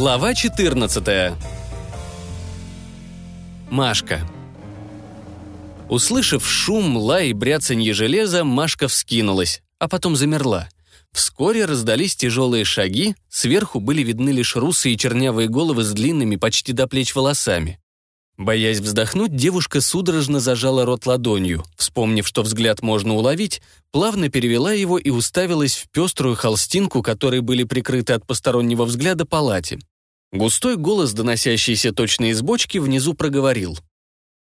Глава 14 Машка Услышав шум, лай и бряцанье железа, Машка вскинулась, а потом замерла. Вскоре раздались тяжелые шаги, сверху были видны лишь русые чернявые головы с длинными почти до плеч волосами. Боясь вздохнуть, девушка судорожно зажала рот ладонью. Вспомнив, что взгляд можно уловить, плавно перевела его и уставилась в пеструю холстинку, которой были прикрыты от постороннего взгляда палати. Густой голос, доносящийся точно из бочки, внизу проговорил.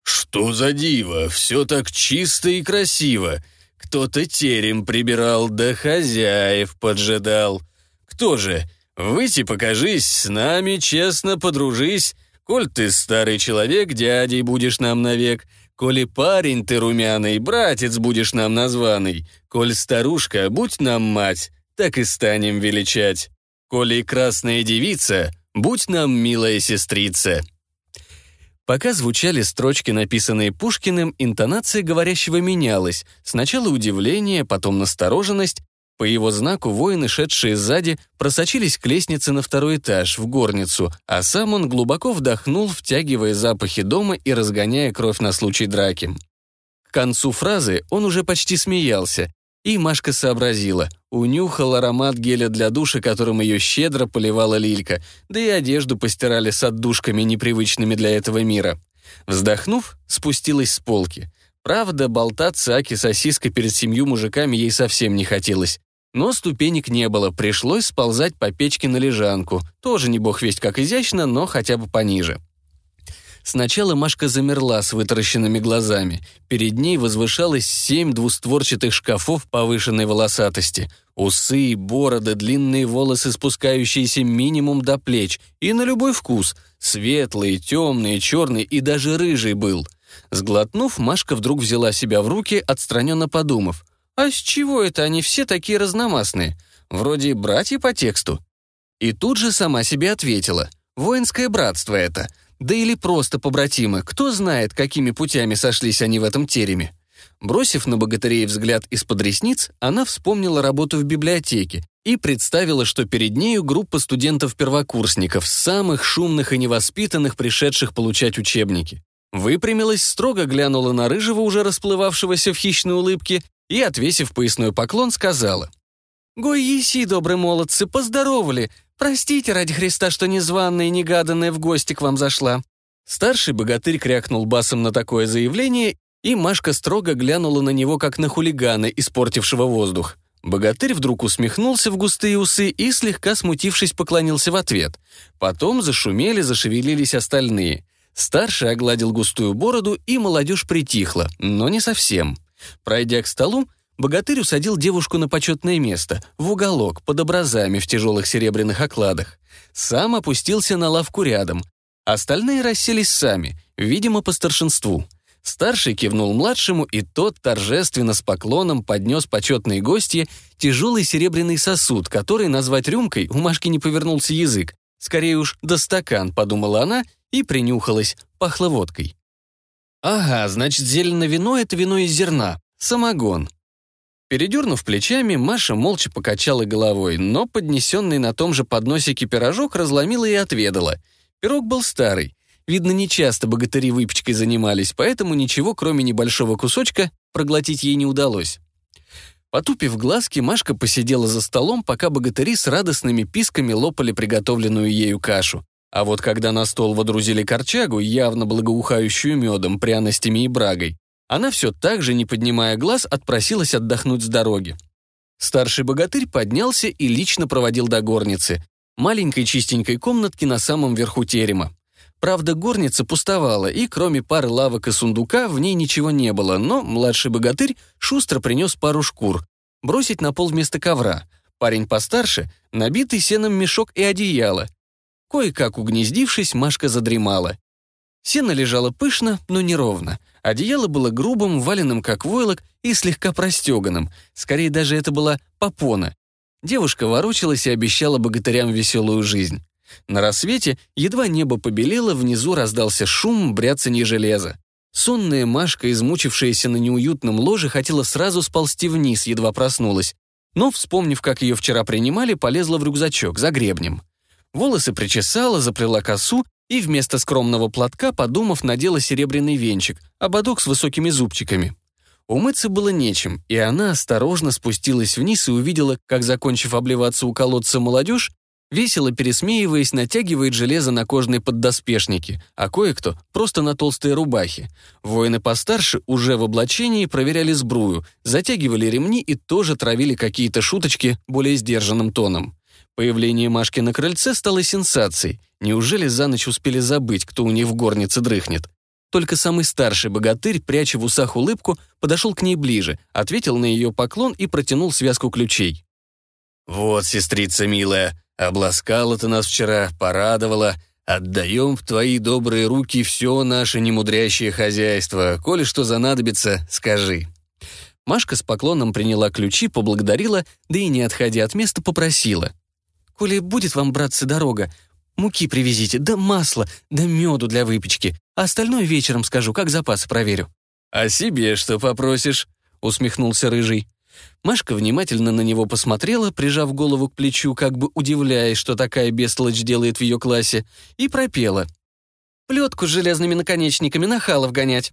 «Что за диво? Все так чисто и красиво. Кто-то терем прибирал, да хозяев поджидал. Кто же? Выйти покажись, с нами честно подружись. Коль ты старый человек, дядей будешь нам навек. Коли парень ты румяный, братец будешь нам названный. Коль старушка, будь нам мать, так и станем величать. Коли красная девица, будь нам милая сестрица». Пока звучали строчки, написанные Пушкиным, интонация говорящего менялась. Сначала удивление, потом настороженность. По его знаку воины, шедшие сзади, просочились к лестнице на второй этаж, в горницу, а сам он глубоко вдохнул, втягивая запахи дома и разгоняя кровь на случай драки. К концу фразы он уже почти смеялся, и Машка сообразила. Унюхал аромат геля для душа, которым ее щедро поливала Лилька, да и одежду постирали с отдушками, непривычными для этого мира. Вздохнув, спустилась с полки. Правда, болтаться Аки сосиска перед семью мужиками ей совсем не хотелось. Но ступенек не было, пришлось сползать по печке на лежанку. Тоже не бог весть как изящно, но хотя бы пониже. Сначала Машка замерла с вытаращенными глазами. Перед ней возвышалось семь двустворчатых шкафов повышенной волосатости. Усы, бороды, длинные волосы, спускающиеся минимум до плеч. И на любой вкус. Светлые, темные, черные и даже рыжий был. Сглотнув, Машка вдруг взяла себя в руки, отстраненно подумав. «А с чего это они все такие разномастные? Вроде братья по тексту». И тут же сама себе ответила. «Воинское братство это. Да или просто побратимы, кто знает, какими путями сошлись они в этом тереме. Бросив на богатырей взгляд из-под ресниц, она вспомнила работу в библиотеке и представила, что перед нею группа студентов-первокурсников, самых шумных и невоспитанных, пришедших получать учебники. Выпрямилась, строго глянула на рыжего, уже расплывавшегося в хищной улыбке, и, отвесив поясной поклон, сказала. «Гой еси, добрые молодцы, поздоровали! Простите ради Христа, что незваная и негаданная в гости к вам зашла». Старший богатырь крякнул басом на такое заявление, и Машка строго глянула на него, как на хулигана, испортившего воздух. Богатырь вдруг усмехнулся в густые усы и, слегка смутившись, поклонился в ответ. Потом зашумели, зашевелились остальные. Старший огладил густую бороду, и молодежь притихла, но не совсем. Пройдя к столу, Богатырь усадил девушку на почетное место, в уголок, под образами в тяжелых серебряных окладах. Сам опустился на лавку рядом. Остальные расселись сами, видимо, по старшинству. Старший кивнул младшему, и тот торжественно с поклоном поднес почетной гостье тяжелый серебряный сосуд, который назвать рюмкой у Машки не повернулся язык. Скорее уж, да стакан, подумала она, и принюхалась, пахло водкой. Ага, значит, зеленое вино — это вино из зерна, самогон. Передернув плечами, Маша молча покачала головой, но поднесенный на том же подносике пирожок разломила и отведала. Пирог был старый. Видно, нечасто богатыри выпечкой занимались, поэтому ничего, кроме небольшого кусочка, проглотить ей не удалось. Потупив глазки, Машка посидела за столом, пока богатыри с радостными писками лопали приготовленную ею кашу. А вот когда на стол водрузили корчагу, явно благоухающую медом, пряностями и брагой, она все так же, не поднимая глаз, отпросилась отдохнуть с дороги. Старший богатырь поднялся и лично проводил до горницы, маленькой чистенькой комнатки на самом верху терема. Правда, горница пустовала, и кроме пары лавок и сундука в ней ничего не было, но младший богатырь шустро принес пару шкур, бросить на пол вместо ковра. Парень постарше, набитый сеном мешок и одеяло. Кое-как угнездившись, Машка задремала. Сено лежало пышно, но неровно. Одеяло было грубым, валенным как войлок и слегка простеганным. Скорее, даже это была попона. Девушка ворочалась и обещала богатырям веселую жизнь. На рассвете, едва небо побелело, внизу раздался шум, бряцанье железа. Сонная Машка, измучившаяся на неуютном ложе, хотела сразу сползти вниз, едва проснулась. Но, вспомнив, как ее вчера принимали, полезла в рюкзачок за гребнем. Волосы причесала, заплела косу и вместо скромного платка, подумав, надела серебряный венчик, ободок с высокими зубчиками. Умыться было нечем, и она осторожно спустилась вниз и увидела, как, закончив обливаться у колодца молодежь, весело пересмеиваясь, натягивает железо на кожные поддоспешники, а кое-кто просто на толстые рубахи. Воины постарше уже в облачении проверяли сбрую, затягивали ремни и тоже травили какие-то шуточки более сдержанным тоном. Появление Машки на крыльце стало сенсацией. Неужели за ночь успели забыть, кто у них в горнице дрыхнет? Только самый старший богатырь, пряча в усах улыбку, подошел к ней ближе, ответил на ее поклон и протянул связку ключей. «Вот, сестрица милая, обласкала ты нас вчера, порадовала. Отдаем в твои добрые руки все наше немудрящее хозяйство. Коли что занадобится, скажи». Машка с поклоном приняла ключи, поблагодарила, да и, не отходя от места, попросила. «Коли будет вам, братцы, дорога, Муки привезите, да масла, да меду для выпечки. А остальное вечером скажу, как запасы проверю». «А себе что попросишь?» — усмехнулся Рыжий. Машка внимательно на него посмотрела, прижав голову к плечу, как бы удивляясь, что такая бестолочь делает в ее классе, и пропела. «Плетку с железными наконечниками нахалов гонять».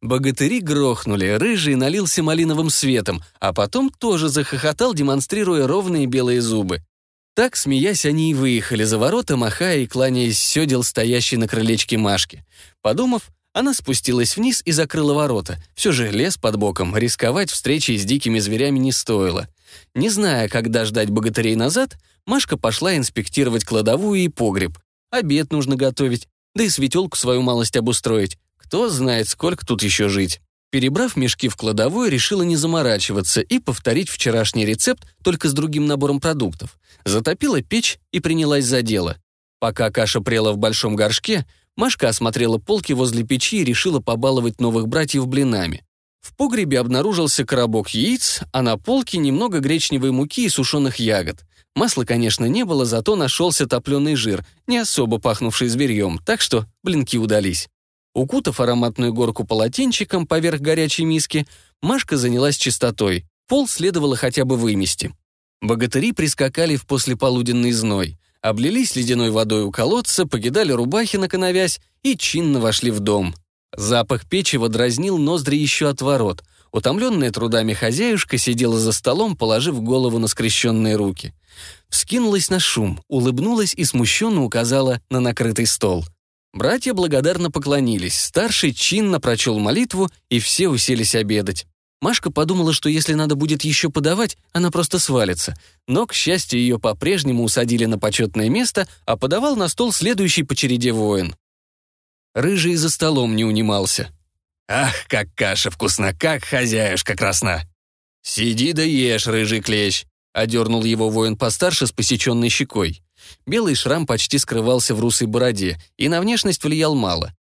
Богатыри грохнули, рыжий налился малиновым светом, а потом тоже захохотал, демонстрируя ровные белые зубы. Так, смеясь, они и выехали за ворота, махая и кланяясь сёдел, стоящий на крылечке Машки. Подумав, она спустилась вниз и закрыла ворота. Все же лес под боком, рисковать встречей с дикими зверями не стоило. Не зная, когда ждать богатырей назад, Машка пошла инспектировать кладовую и погреб. Обед нужно готовить, да и светелку свою малость обустроить. Кто знает, сколько тут еще жить. Перебрав мешки в кладовой, решила не заморачиваться и повторить вчерашний рецепт только с другим набором продуктов. Затопила печь и принялась за дело. Пока каша прела в большом горшке, Машка осмотрела полки возле печи и решила побаловать новых братьев блинами. В погребе обнаружился коробок яиц, а на полке немного гречневой муки и сушеных ягод. Масла, конечно, не было, зато нашелся топленый жир, не особо пахнувший зверьем, так что блинки удались. Укутав ароматную горку полотенчиком поверх горячей миски, Машка занялась чистотой. Пол следовало хотя бы вымести. Богатыри прискакали в послеполуденный зной, облились ледяной водой у колодца, покидали рубахи на коновязь и чинно вошли в дом. Запах печива дразнил ноздри еще от ворот. Утомленная трудами хозяюшка сидела за столом, положив голову на скрещенные руки. Вскинулась на шум, улыбнулась и смущенно указала на накрытый стол — Братья благодарно поклонились, старший чинно прочел молитву, и все уселись обедать. Машка подумала, что если надо будет еще подавать, она просто свалится. Но, к счастью, ее по-прежнему усадили на почетное место, а подавал на стол следующий по череде воин. Рыжий за столом не унимался. «Ах, как каша вкусна, как хозяюшка красна!» «Сиди да ешь, рыжий клещ!» — одернул его воин постарше с посеченной щекой. Белый шрам почти скрывался в русой бороде, и на внешность влиял мало.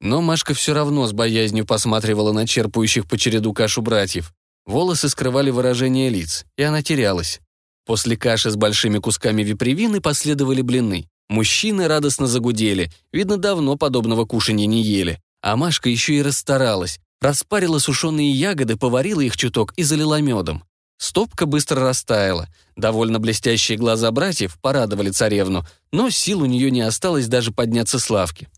Но Машка все равно с боязнью посматривала на черпающих по череду кашу братьев. Волосы скрывали выражение лиц, и она терялась. После каши с большими кусками випревины последовали блины. Мужчины радостно загудели, видно, давно подобного кушанья не ели. А Машка еще и расстаралась. Распарила сушеные ягоды, поварила их чуток и залила медом. Стопка быстро растаяла. Довольно блестящие глаза братьев порадовали царевну, но сил у нее не осталось даже подняться с лавки.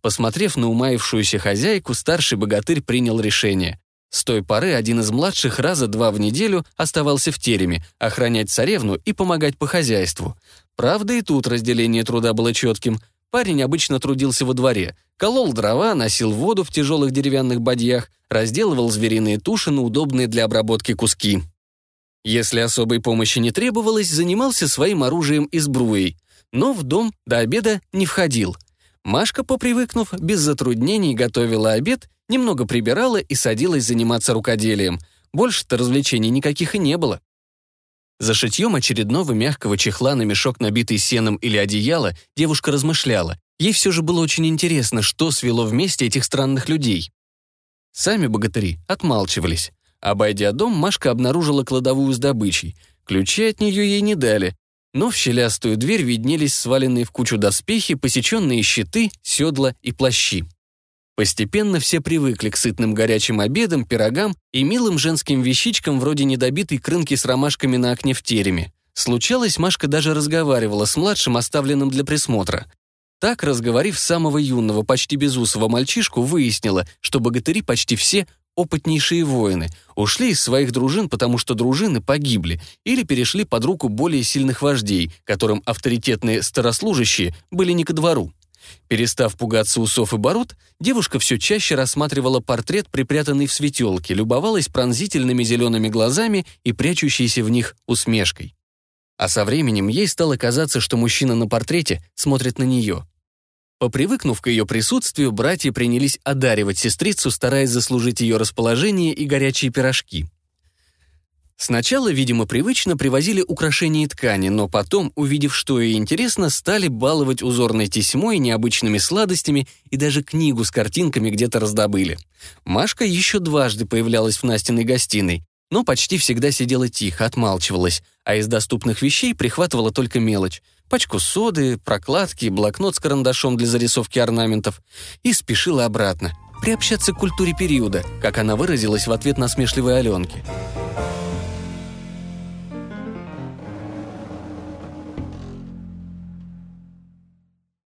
Посмотрев на умаившуюся хозяйку, старший богатырь принял решение. С той поры один из младших раза два в неделю оставался в тереме, охранять царевну и помогать по хозяйству. Правда, и тут разделение труда было четким. Парень обычно трудился во дворе, колол дрова, носил воду в тяжелых деревянных бадьях, разделывал звериные туши на удобные для обработки куски. Если особой помощи не требовалось, занимался своим оружием и сбруей, но в дом до обеда не входил. Машка, попривыкнув, без затруднений готовила обед, немного прибирала и садилась заниматься рукоделием. Больше-то развлечений никаких и не было. За шитьем очередного мягкого чехла на мешок, набитый сеном или одеяло, девушка размышляла. Ей все же было очень интересно, что свело вместе этих странных людей. Сами богатыри отмалчивались. Обойдя дом, Машка обнаружила кладовую с добычей. Ключи от нее ей не дали, но в щелястую дверь виднелись сваленные в кучу доспехи, посеченные щиты, седла и плащи. Постепенно все привыкли к сытным горячим обедам, пирогам и милым женским вещичкам вроде недобитой крынки с ромашками на окне в тереме. Случалось, Машка даже разговаривала с младшим, оставленным для присмотра. Так, разговорив самого юного, почти безусого мальчишку, выяснила, что богатыри почти все опытнейшие воины, ушли из своих дружин, потому что дружины погибли, или перешли под руку более сильных вождей, которым авторитетные старослужащие были не ко двору. Перестав пугаться усов и бород, девушка все чаще рассматривала портрет, припрятанный в светелке, любовалась пронзительными зелеными глазами и прячущейся в них усмешкой. А со временем ей стало казаться, что мужчина на портрете смотрит на нее. Попривыкнув к ее присутствию, братья принялись одаривать сестрицу, стараясь заслужить ее расположение и горячие пирожки. Сначала, видимо, привычно привозили украшения и ткани, но потом, увидев, что ей интересно, стали баловать узорной тесьмой, необычными сладостями и даже книгу с картинками где-то раздобыли. Машка еще дважды появлялась в Настиной гостиной, но почти всегда сидела тихо, отмалчивалась, а из доступных вещей прихватывала только мелочь. Пачку соды, прокладки, блокнот с карандашом для зарисовки орнаментов. И спешила обратно, приобщаться к культуре периода, как она выразилась в ответ на смешливые Аленки.